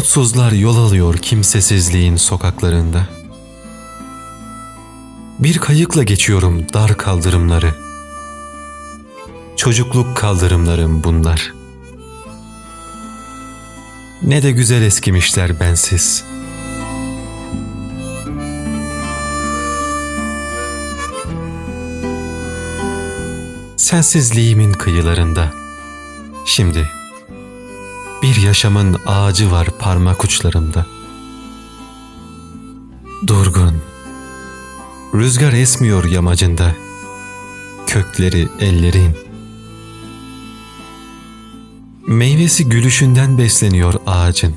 Umutsuzlar yol alıyor kimsesizliğin sokaklarında. Bir kayıkla geçiyorum dar kaldırımları. Çocukluk kaldırımlarım bunlar. Ne de güzel eskimişler bensiz. Sensizliğimin kıyılarında. Şimdi bir yaşamın ağacı var parmak uçlarımda. Durgun. Rüzgar esmiyor yamacında. Kökleri ellerin. Meyvesi gülüşünden besleniyor ağacın.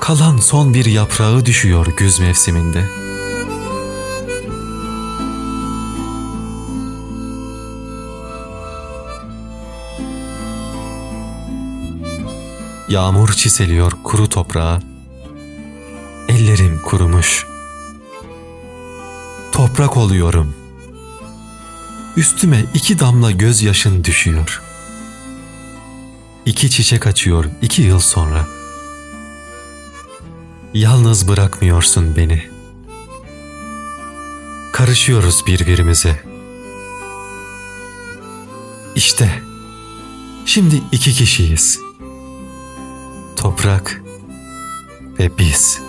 Kalan son bir yaprağı düşüyor güz mevsiminde. Yağmur çiseliyor kuru toprağa. Ellerim kurumuş. Toprak oluyorum. Üstüme iki damla gözyaşın düşüyor. İki çiçek açıyor iki yıl sonra. Yalnız bırakmıyorsun beni. Karışıyoruz birbirimize. İşte, şimdi iki kişiyiz.'' Toprak ve biz.